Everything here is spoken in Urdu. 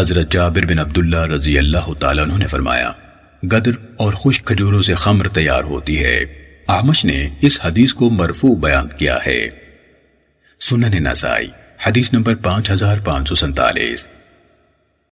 حضرت جابر بن عبداللہ رضی اللہ تعالیٰ عنہ نے فرمایا گدر اور خشک کھجوروں سے خمر تیار ہوتی ہے۔ آمش نے اس حدیث کو مرفوع بیان کیا ہے۔ سنن نسائی، حدیث نمبر پانچ ہزار پانچ سو سنتالیس